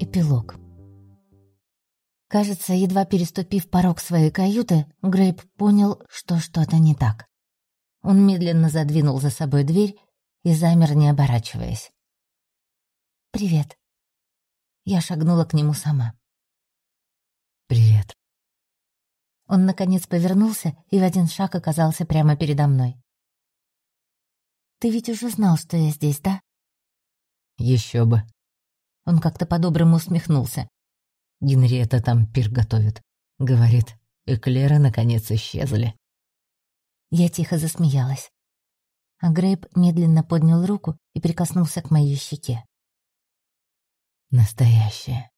Эпилог. Кажется, едва переступив порог своей каюты, Грейп понял, что что-то не так. Он медленно задвинул за собой дверь и замер, не оборачиваясь. «Привет». Я шагнула к нему сама. «Привет». Он, наконец, повернулся и в один шаг оказался прямо передо мной. «Ты ведь уже знал, что я здесь, да?» Еще бы. Он как-то по-доброму усмехнулся. Генриетта там пир готовит. Говорит, эклеры наконец исчезли. Я тихо засмеялась. А Грейп медленно поднял руку и прикоснулся к моей щеке. Настоящее.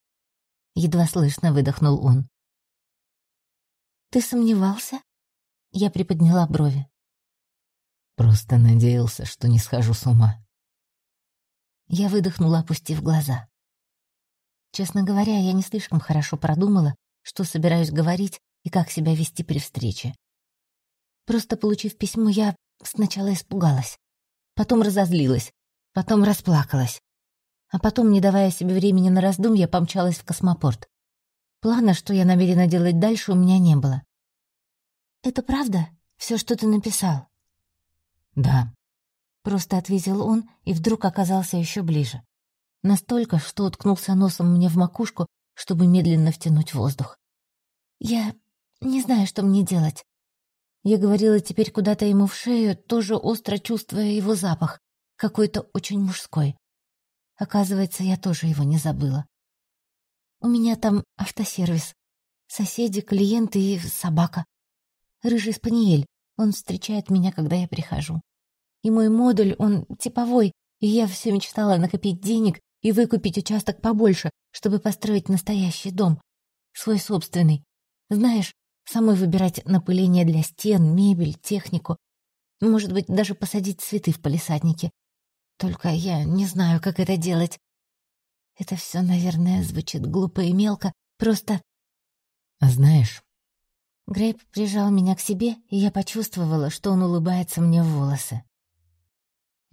Едва слышно выдохнул он. «Ты сомневался?» Я приподняла брови. Просто надеялся, что не схожу с ума. Я выдохнула, опустив глаза. Честно говоря, я не слишком хорошо продумала, что собираюсь говорить и как себя вести при встрече. Просто получив письмо, я сначала испугалась, потом разозлилась, потом расплакалась. А потом, не давая себе времени на раздумья, помчалась в космопорт. Плана, что я намерена делать дальше, у меня не было. «Это правда? Все, что ты написал?» «Да», — просто ответил он и вдруг оказался еще ближе. Настолько, что уткнулся носом мне в макушку, чтобы медленно втянуть воздух. «Я не знаю, что мне делать». Я говорила теперь куда-то ему в шею, тоже остро чувствуя его запах, какой-то очень мужской. Оказывается, я тоже его не забыла. У меня там автосервис. Соседи, клиенты и собака. Рыжий спаниель. Он встречает меня, когда я прихожу. И мой модуль, он типовой, и я все мечтала накопить денег и выкупить участок побольше, чтобы построить настоящий дом. Свой собственный. Знаешь, самой выбирать напыление для стен, мебель, технику. Может быть, даже посадить цветы в палисаднике. Только я не знаю, как это делать. Это все, наверное, звучит глупо и мелко, просто... А знаешь, Грейп прижал меня к себе, и я почувствовала, что он улыбается мне в волосы.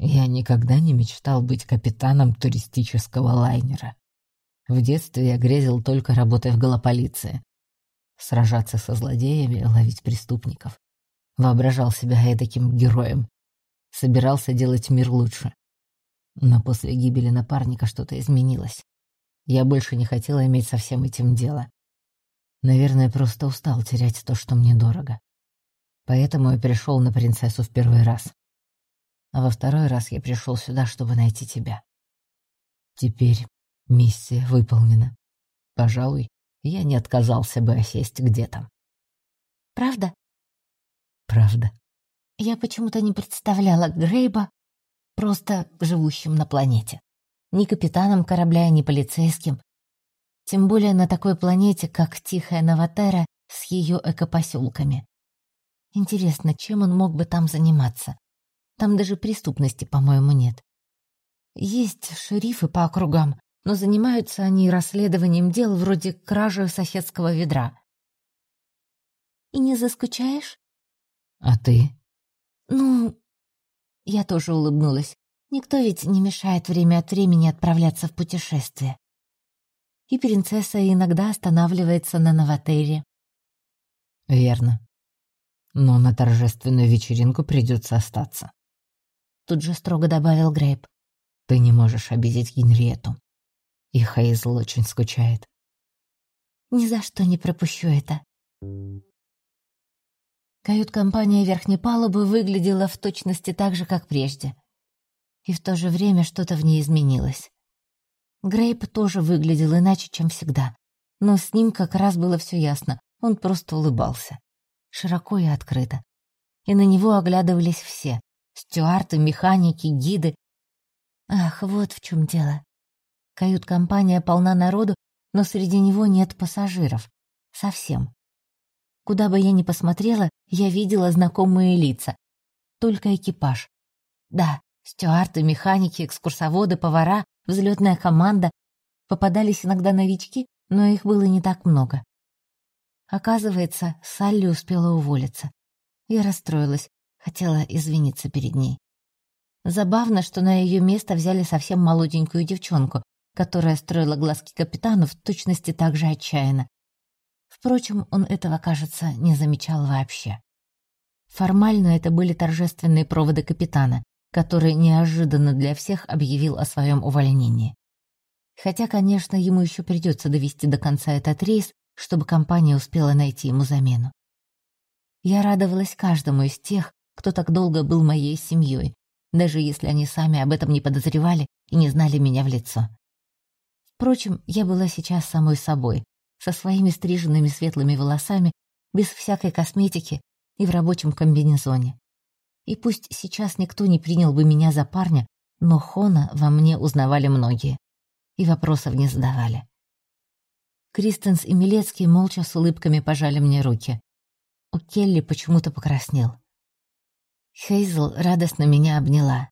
Я никогда не мечтал быть капитаном туристического лайнера. В детстве я грезил только работой в голополиции. Сражаться со злодеями, ловить преступников. Воображал себя таким героем. Собирался делать мир лучше. Но после гибели напарника что-то изменилось. Я больше не хотела иметь со всем этим дело. Наверное, просто устал терять то, что мне дорого. Поэтому я пришел на принцессу в первый раз. А во второй раз я пришел сюда, чтобы найти тебя. Теперь миссия выполнена. Пожалуй, я не отказался бы осесть где-то. Правда? Правда. Я почему-то не представляла Грейба просто живущим на планете. Ни капитаном корабля, ни полицейским, тем более на такой планете, как Тихая Новотера с ее экопоселками. Интересно, чем он мог бы там заниматься? Там даже преступности, по-моему, нет. Есть шерифы по округам, но занимаются они расследованием дел вроде кражи соседского ведра. И не заскучаешь? А ты? Ну, я тоже улыбнулась. Никто ведь не мешает время от времени отправляться в путешествие и принцесса иногда останавливается на Новотере. Верно. Но на торжественную вечеринку придется остаться. Тут же строго добавил Грейп. Ты не можешь обидеть Генриету. И Хейзл очень скучает. Ни за что не пропущу это. Кают-компания верхней палубы выглядела в точности так же, как прежде. И в то же время что-то в ней изменилось. Грейп тоже выглядел иначе, чем всегда. Но с ним как раз было все ясно. Он просто улыбался. Широко и открыто. И на него оглядывались все. Стюарты, механики, гиды. Ах, вот в чем дело. Кают-компания полна народу, но среди него нет пассажиров. Совсем. Куда бы я ни посмотрела, я видела знакомые лица. Только экипаж. Да, стюарты, механики, экскурсоводы, повара, взлетная команда. Попадались иногда новички, но их было не так много. Оказывается, Салли успела уволиться. Я расстроилась, хотела извиниться перед ней. Забавно, что на ее место взяли совсем молоденькую девчонку, которая строила глазки капитану в точности так же отчаянно. Впрочем, он этого, кажется, не замечал вообще. Формально это были торжественные проводы капитана, который неожиданно для всех объявил о своем увольнении. Хотя, конечно, ему еще придется довести до конца этот рейс, чтобы компания успела найти ему замену. Я радовалась каждому из тех, кто так долго был моей семьей, даже если они сами об этом не подозревали и не знали меня в лицо. Впрочем, я была сейчас самой собой, со своими стриженными светлыми волосами, без всякой косметики и в рабочем комбинезоне. И пусть сейчас никто не принял бы меня за парня, но Хона во мне узнавали многие и вопросов не задавали. Кристенс и Милецкий молча с улыбками пожали мне руки. У Келли почему-то покраснел. Хейзл радостно меня обняла.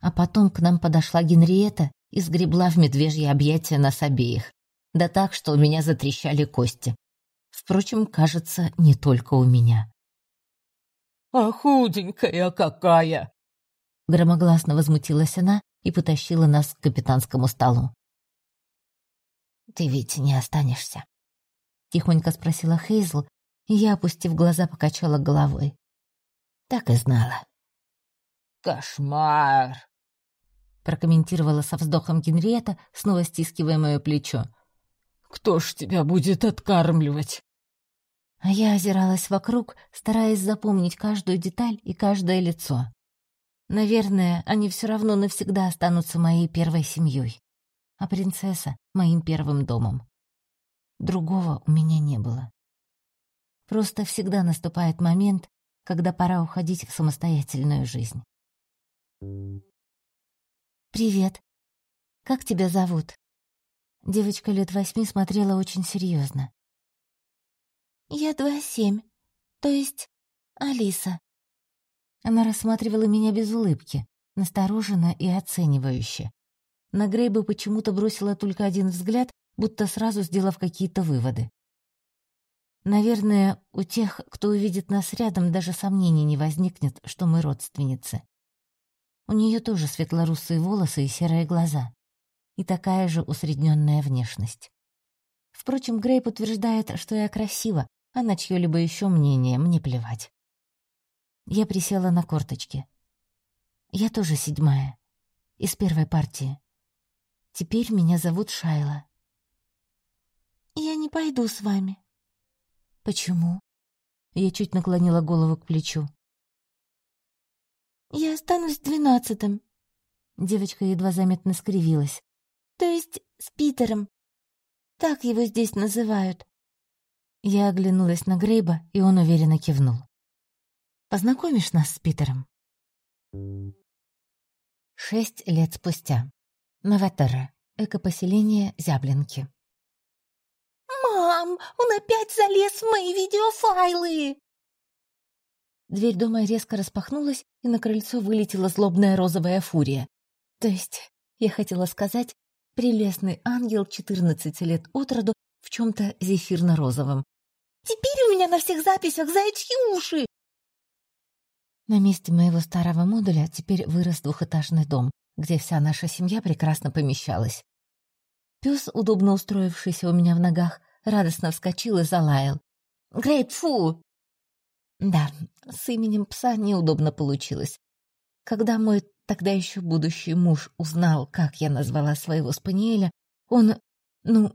А потом к нам подошла Генриетта и сгребла в медвежье объятия нас обеих. Да так, что у меня затрещали кости. Впрочем, кажется, не только у меня. «А худенькая какая!» Громогласно возмутилась она и потащила нас к капитанскому столу. «Ты ведь не останешься?» Тихонько спросила Хейзл, и я, опустив глаза, покачала головой. Так и знала. «Кошмар!» прокомментировала со вздохом Генриетта, снова стискивая мое плечо. «Кто ж тебя будет откармливать?» А я озиралась вокруг, стараясь запомнить каждую деталь и каждое лицо. Наверное, они все равно навсегда останутся моей первой семьей, а принцесса — моим первым домом. Другого у меня не было. Просто всегда наступает момент, когда пора уходить в самостоятельную жизнь. «Привет. Как тебя зовут?» Девочка лет восьми смотрела очень серьезно. «Я два семь, то есть Алиса». Она рассматривала меня без улыбки, настороженно и оценивающе. На Грейба почему-то бросила только один взгляд, будто сразу сделав какие-то выводы. Наверное, у тех, кто увидит нас рядом, даже сомнений не возникнет, что мы родственницы. У нее тоже светлорусые волосы и серые глаза. И такая же усредненная внешность. Впрочем, Грейп утверждает, что я красива, а на чье-либо еще мнение мне плевать. Я присела на корточки. Я тоже седьмая. Из первой партии. Теперь меня зовут Шайла. «Я не пойду с вами». «Почему?» Я чуть наклонила голову к плечу. «Я останусь двенадцатым». Девочка едва заметно скривилась. «То есть с Питером. Так его здесь называют». Я оглянулась на Грейба, и он уверенно кивнул. «Познакомишь нас с Питером?» Шесть лет спустя. Новатерра. Экопоселение Зяблинки. «Мам, он опять залез в мои видеофайлы!» Дверь дома резко распахнулась, и на крыльцо вылетела злобная розовая фурия. То есть, я хотела сказать, прелестный ангел 14 лет от роду в чем-то зефирно-розовом. «Теперь у меня на всех записях заячьи уши!» На месте моего старого модуля теперь вырос двухэтажный дом, где вся наша семья прекрасно помещалась. Пес, удобно устроившийся у меня в ногах, радостно вскочил и залаял. «Грейп, фу!» Да, с именем пса неудобно получилось. Когда мой тогда еще будущий муж узнал, как я назвала своего спаниеля, он, ну,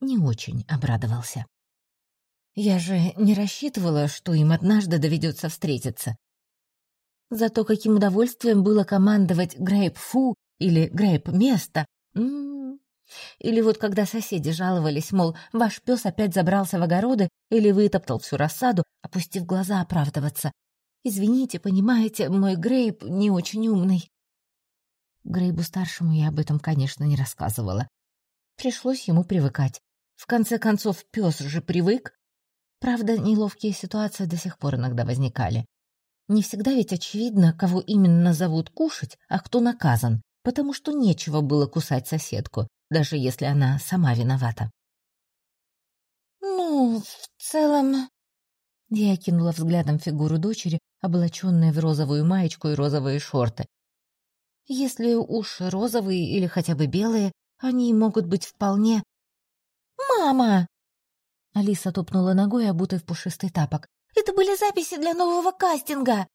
не очень обрадовался. Я же не рассчитывала, что им однажды доведется встретиться. Зато каким удовольствием было командовать Грейп Фу или Грейп Место. М -м -м. Или вот когда соседи жаловались, мол, ваш пес опять забрался в огороды или вытоптал всю рассаду, опустив глаза оправдываться. «Извините, понимаете, мой Грейп не очень умный». Грейбу-старшему я об этом, конечно, не рассказывала. Пришлось ему привыкать. В конце концов, пес же привык. Правда, неловкие ситуации до сих пор иногда возникали. Не всегда ведь очевидно, кого именно зовут кушать, а кто наказан, потому что нечего было кусать соседку, даже если она сама виновата. «Ну, в целом...» Я кинула взглядом фигуру дочери, облаченная в розовую маечку и розовые шорты. Если уж розовые или хотя бы белые, они могут быть вполне... «Мама!» Алиса топнула ногой, обутой в пушистый тапок. «Это были записи для нового кастинга!»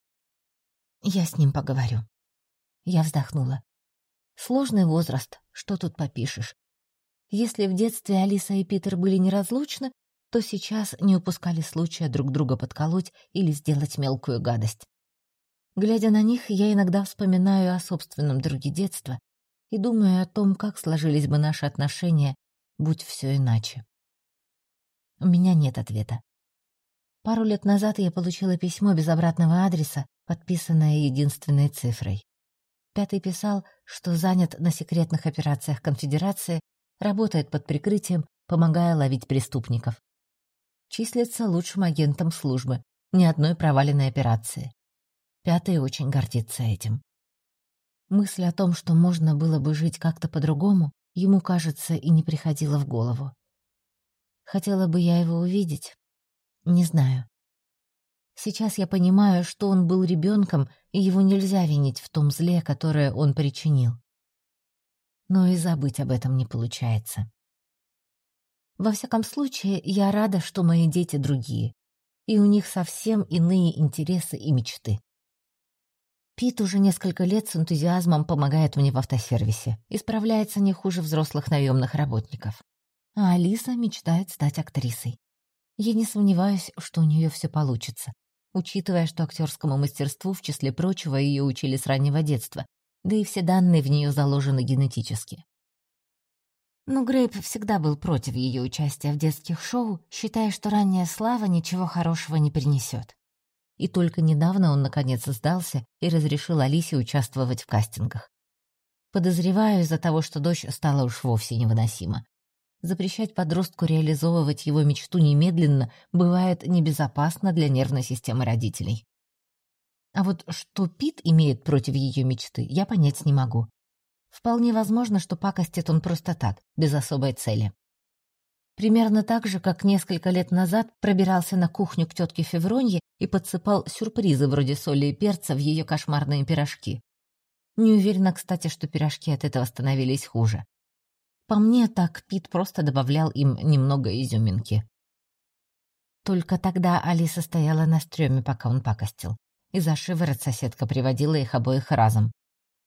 «Я с ним поговорю». Я вздохнула. Сложный возраст, что тут попишешь. Если в детстве Алиса и Питер были неразлучны, то сейчас не упускали случая друг друга подколоть или сделать мелкую гадость. Глядя на них, я иногда вспоминаю о собственном друге детства и думаю о том, как сложились бы наши отношения, будь все иначе. У меня нет ответа. Пару лет назад я получила письмо без обратного адреса, подписанное единственной цифрой. Пятый писал, что занят на секретных операциях конфедерации, работает под прикрытием, помогая ловить преступников числится лучшим агентом службы, ни одной проваленной операции. Пятый очень гордится этим. Мысль о том, что можно было бы жить как-то по-другому, ему, кажется, и не приходила в голову. Хотела бы я его увидеть? Не знаю. Сейчас я понимаю, что он был ребенком, и его нельзя винить в том зле, которое он причинил. Но и забыть об этом не получается. Во всяком случае, я рада, что мои дети другие, и у них совсем иные интересы и мечты. Пит уже несколько лет с энтузиазмом помогает мне в автосервисе и справляется не хуже взрослых наемных работников. А Алиса мечтает стать актрисой. Я не сомневаюсь, что у нее все получится, учитывая, что актерскому мастерству, в числе прочего, ее учили с раннего детства, да и все данные в нее заложены генетически. Но Грейп всегда был против ее участия в детских шоу, считая, что ранняя слава ничего хорошего не принесет. И только недавно он наконец сдался и разрешил Алисе участвовать в кастингах. Подозреваю из-за того, что дочь стала уж вовсе невыносима. Запрещать подростку реализовывать его мечту немедленно бывает небезопасно для нервной системы родителей. А вот что Пит имеет против ее мечты, я понять не могу. Вполне возможно, что пакостит он просто так, без особой цели. Примерно так же, как несколько лет назад пробирался на кухню к тетке Февронье и подсыпал сюрпризы вроде соли и перца в ее кошмарные пирожки. Не уверена, кстати, что пирожки от этого становились хуже. По мне, так Пит просто добавлял им немного изюминки. Только тогда Алиса стояла на стреме, пока он пакостил. И за шиворот соседка приводила их обоих разом.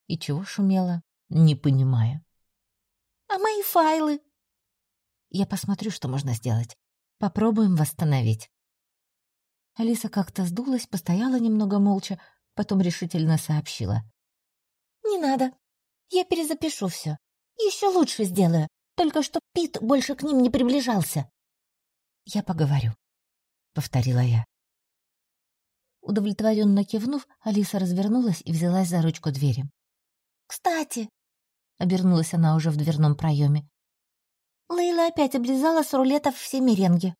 И чего шумела? не понимая. «А мои файлы?» «Я посмотрю, что можно сделать. Попробуем восстановить». Алиса как-то сдулась, постояла немного молча, потом решительно сообщила. «Не надо. Я перезапишу все. Еще лучше сделаю, только чтоб Пит больше к ним не приближался». «Я поговорю», — повторила я. Удовлетворенно кивнув, Алиса развернулась и взялась за ручку двери. «Кстати, Обернулась она уже в дверном проеме. Лейла опять облизала с рулетов все меренги.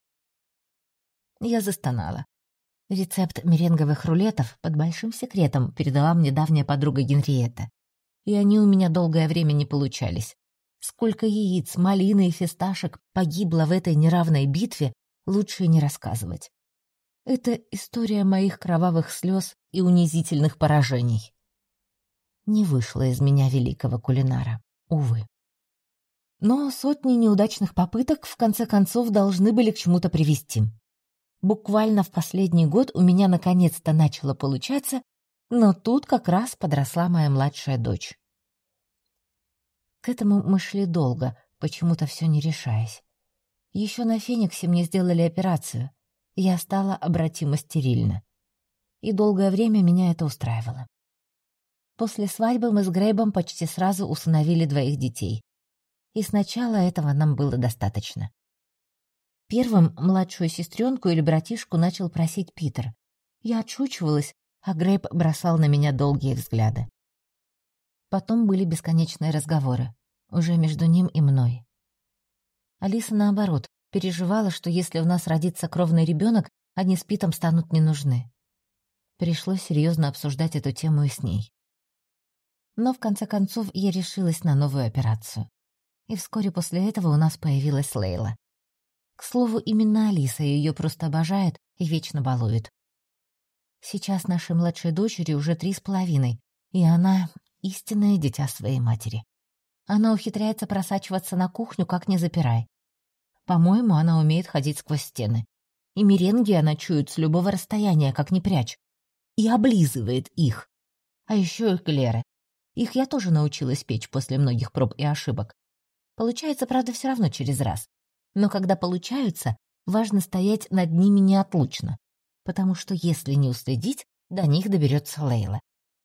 Я застонала. Рецепт меренговых рулетов под большим секретом передала мне давняя подруга Генриетта. И они у меня долгое время не получались. Сколько яиц, малины и фисташек погибло в этой неравной битве, лучше не рассказывать. Это история моих кровавых слез и унизительных поражений не вышло из меня великого кулинара, увы. Но сотни неудачных попыток в конце концов должны были к чему-то привести. Буквально в последний год у меня наконец-то начало получаться, но тут как раз подросла моя младшая дочь. К этому мы шли долго, почему-то все не решаясь. Еще на Фениксе мне сделали операцию. Я стала обратимо стерильна. И долгое время меня это устраивало. После свадьбы мы с Грейбом почти сразу усыновили двоих детей. И сначала этого нам было достаточно. Первым младшую сестренку или братишку начал просить Питер. Я отшучивалась, а Грейб бросал на меня долгие взгляды. Потом были бесконечные разговоры, уже между ним и мной. Алиса, наоборот, переживала, что если у нас родится кровный ребенок, они с Питом станут не нужны. Пришлось серьезно обсуждать эту тему и с ней. Но в конце концов я решилась на новую операцию. И вскоре после этого у нас появилась Лейла. К слову, именно Алиса ее просто обожает и вечно балует. Сейчас нашей младшей дочери уже три с половиной, и она истинное дитя своей матери. Она ухитряется просачиваться на кухню, как не запирай. По-моему, она умеет ходить сквозь стены. И меренги она чует с любого расстояния, как не прячь. И облизывает их. А еще эклеры. Их я тоже научилась печь после многих проб и ошибок. Получается, правда, все равно через раз. Но когда получаются, важно стоять над ними неотлучно. Потому что если не уследить, до них доберется Лейла.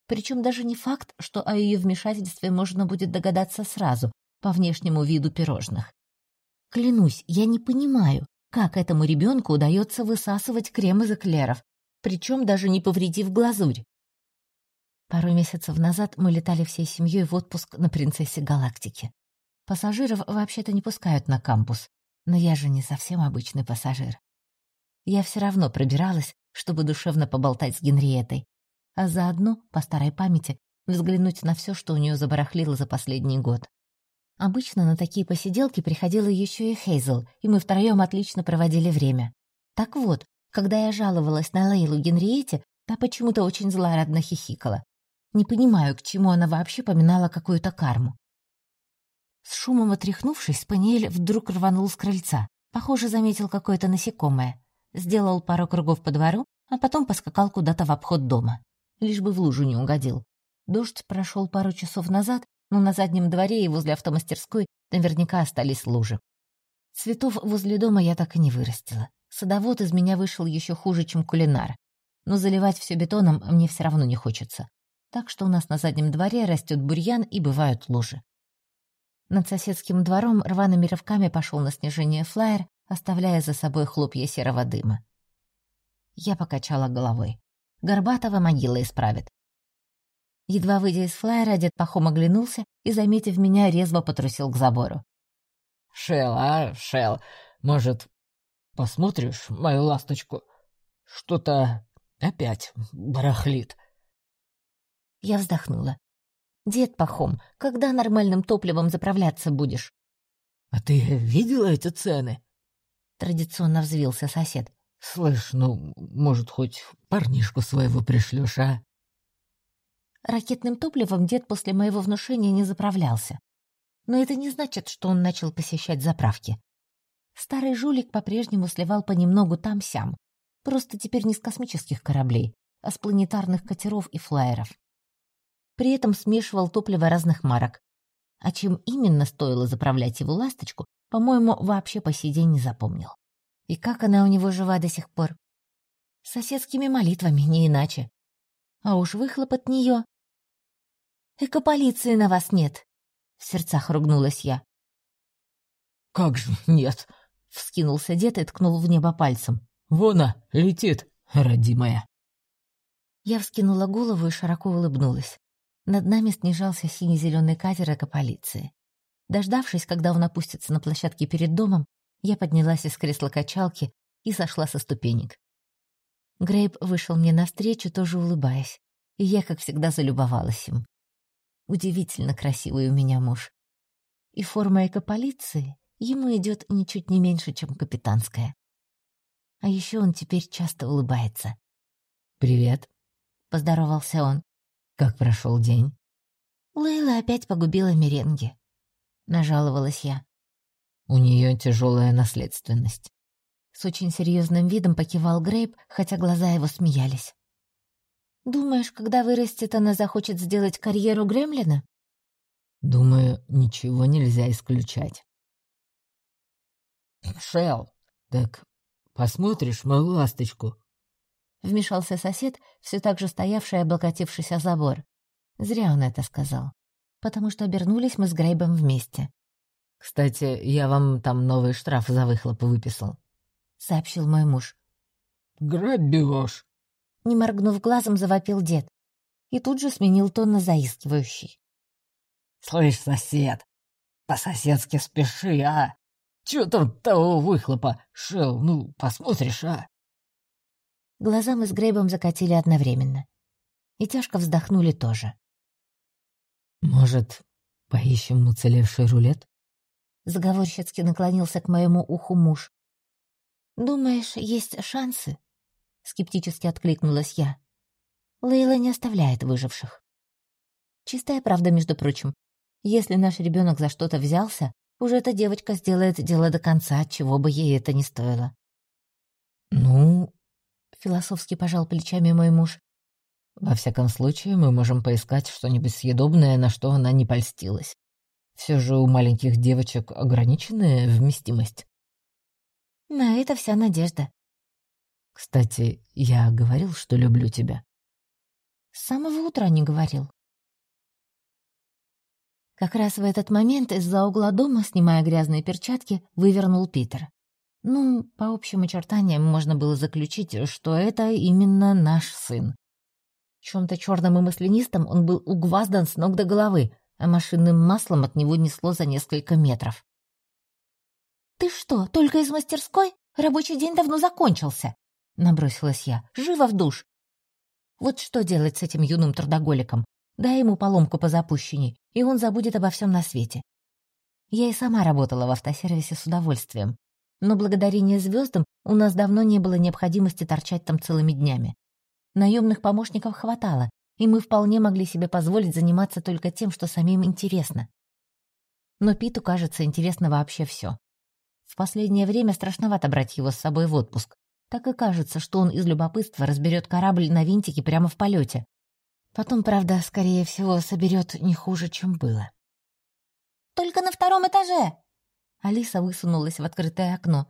Причем даже не факт, что о ее вмешательстве можно будет догадаться сразу, по внешнему виду пирожных. Клянусь, я не понимаю, как этому ребенку удается высасывать крем из эклеров, причем даже не повредив глазурь. Пару месяцев назад мы летали всей семьей в отпуск на «Принцессе Галактики». Пассажиров вообще-то не пускают на кампус, но я же не совсем обычный пассажир. Я все равно пробиралась, чтобы душевно поболтать с Генриетой, а заодно, по старой памяти, взглянуть на все, что у нее забарахлило за последний год. Обычно на такие посиделки приходила еще и Хейзел, и мы втроем отлично проводили время. Так вот, когда я жаловалась на Лейлу Генриете, та почему-то очень злорадно хихикала. Не понимаю, к чему она вообще поминала какую-то карму. С шумом отряхнувшись, Спаниель вдруг рванул с крыльца. Похоже, заметил какое-то насекомое. Сделал пару кругов по двору, а потом поскакал куда-то в обход дома. Лишь бы в лужу не угодил. Дождь прошел пару часов назад, но на заднем дворе и возле автомастерской наверняка остались лужи. Цветов возле дома я так и не вырастила. Садовод из меня вышел еще хуже, чем кулинар. Но заливать все бетоном мне все равно не хочется так что у нас на заднем дворе растет бурьян и бывают лужи. Над соседским двором рваными рывками пошел на снижение флайер, оставляя за собой хлопья серого дыма. Я покачала головой. Горбатова могила исправит. Едва выйдя из флайера, дед Пахом оглянулся и, заметив меня, резво потрусил к забору. «Шел, а, Шел, может, посмотришь мою ласточку? Что-то опять барахлит». Я вздохнула. «Дед Пахом, когда нормальным топливом заправляться будешь?» «А ты видела эти цены?» Традиционно взвился сосед. «Слышь, ну, может, хоть парнишку своего пришлешь, а?» Ракетным топливом дед после моего внушения не заправлялся. Но это не значит, что он начал посещать заправки. Старый жулик по-прежнему сливал понемногу там-сям. Просто теперь не с космических кораблей, а с планетарных катеров и флайеров при этом смешивал топливо разных марок. А чем именно стоило заправлять его ласточку, по-моему, вообще по сей день не запомнил. И как она у него жива до сих пор? Соседскими молитвами, не иначе. А уж выхлоп от нее. «Экополиции на вас нет!» — в сердцах ругнулась я. «Как же нет!» — вскинулся дед и ткнул в небо пальцем. «Вон она, летит, родимая!» Я вскинула голову и широко улыбнулась. Над нами снижался сине-зеленый катер экополиции. Дождавшись, когда он опустится на площадке перед домом, я поднялась из кресла качалки и сошла со ступенек. Грейп вышел мне навстречу, тоже улыбаясь, и я, как всегда, залюбовалась им. Удивительно красивый у меня муж. И форма экополиции ему идет ничуть не меньше, чем капитанская. А еще он теперь часто улыбается. «Привет», — поздоровался он. Как прошел день? Лейла опять погубила меренги. Нажаловалась я. У нее тяжелая наследственность. С очень серьезным видом покивал Грейп, хотя глаза его смеялись. «Думаешь, когда вырастет, она захочет сделать карьеру Гремлина?» «Думаю, ничего нельзя исключать». «Шел, так посмотришь мою ласточку?» Вмешался сосед, все так же стоявший, облокотившись о забор. Зря он это сказал. Потому что обернулись мы с Грейбом вместе. «Кстати, я вам там новый штраф за выхлоп выписал», — сообщил мой муж. «Грабеж!» Не моргнув глазом, завопил дед. И тут же сменил тон на заискивающий. «Слышь, сосед, по-соседски спеши, а? Чё там того выхлопа? Шел, ну, посмотришь, а?» Глаза мы с Грейбом закатили одновременно. И тяжко вздохнули тоже. «Может, поищем уцелевший рулет?» Заговорщицки наклонился к моему уху муж. «Думаешь, есть шансы?» Скептически откликнулась я. Лейла не оставляет выживших. Чистая правда, между прочим. Если наш ребенок за что-то взялся, уже эта девочка сделает дело до конца, чего бы ей это ни стоило. «Ну...» — философски пожал плечами мой муж. «Во всяком случае, мы можем поискать что-нибудь съедобное, на что она не польстилась. Все же у маленьких девочек ограниченная вместимость». На это вся надежда. «Кстати, я говорил, что люблю тебя». С самого утра не говорил. Как раз в этот момент из-за угла дома, снимая грязные перчатки, вывернул Питер. Ну, по общим очертаниям можно было заключить, что это именно наш сын. Чем-то черным и маслянистым он был угваздан с ног до головы, а машинным маслом от него несло за несколько метров. «Ты что, только из мастерской? Рабочий день давно закончился!» — набросилась я. «Живо в душ!» Вот что делать с этим юным трудоголиком? Дай ему поломку по запущению, и он забудет обо всем на свете. Я и сама работала в автосервисе с удовольствием. Но благодарение звездам у нас давно не было необходимости торчать там целыми днями. Наемных помощников хватало, и мы вполне могли себе позволить заниматься только тем, что самим интересно. Но Питу, кажется, интересно вообще все. В последнее время страшновато брать его с собой в отпуск. Так и кажется, что он из любопытства разберет корабль на винтике прямо в полете. Потом, правда, скорее всего, соберет не хуже, чем было. «Только на втором этаже!» Алиса высунулась в открытое окно.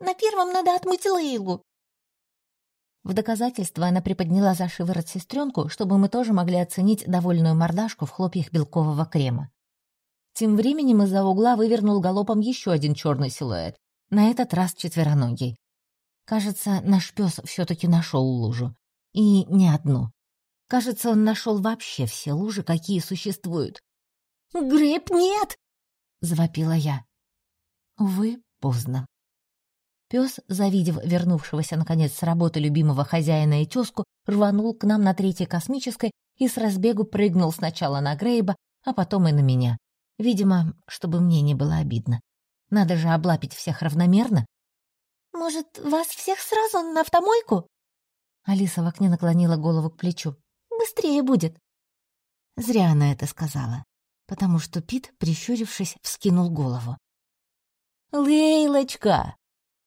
«На первом надо отмыть Лейлу!» В доказательство она приподняла за шиворот сестренку, чтобы мы тоже могли оценить довольную мордашку в хлопьях белкового крема. Тем временем из-за угла вывернул галопом еще один черный силуэт, на этот раз четвероногий. Кажется, наш пес все-таки нашел лужу. И не одну. Кажется, он нашел вообще все лужи, какие существуют. «Грейп, нет!» — завопила я. Увы, поздно. Пес, завидев вернувшегося наконец с работы любимого хозяина и тезку, рванул к нам на третьей космической и с разбегу прыгнул сначала на Грейба, а потом и на меня. Видимо, чтобы мне не было обидно. Надо же облапить всех равномерно. «Может, вас всех сразу на автомойку?» Алиса в окне наклонила голову к плечу. «Быстрее будет». Зря она это сказала, потому что Пит, прищурившись, вскинул голову. «Лейлочка!» —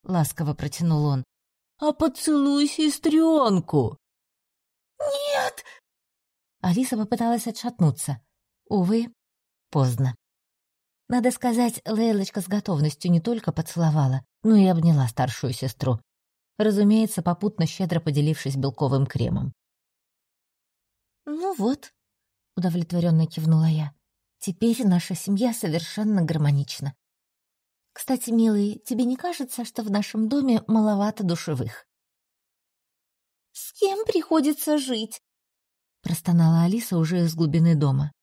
ласково протянул он. «А поцелуй сестренку!» «Нет!» Алиса попыталась отшатнуться. Увы, поздно. Надо сказать, Лейлочка с готовностью не только поцеловала, но и обняла старшую сестру. Разумеется, попутно щедро поделившись белковым кремом. «Ну вот», — удовлетворенно кивнула я, — «теперь наша семья совершенно гармонична. Кстати, милый, тебе не кажется, что в нашем доме маловато душевых?» «С кем приходится жить?» — простонала Алиса уже из глубины дома.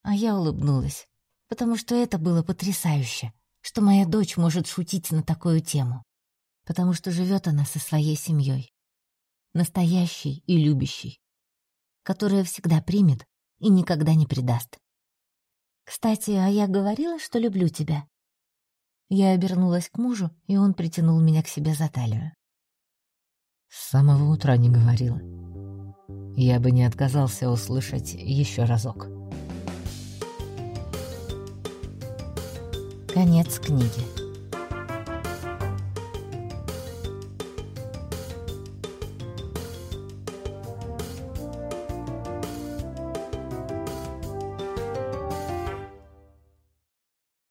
А я улыбнулась, потому что это было потрясающе, что моя дочь может шутить на такую тему, потому что живет она со своей семьей, настоящей и любящей, которая всегда примет и никогда не предаст. «Кстати, а я говорила, что люблю тебя?» Я обернулась к мужу, и он притянул меня к себе за талию. С самого утра не говорила. Я бы не отказался услышать еще разок. Конец книги.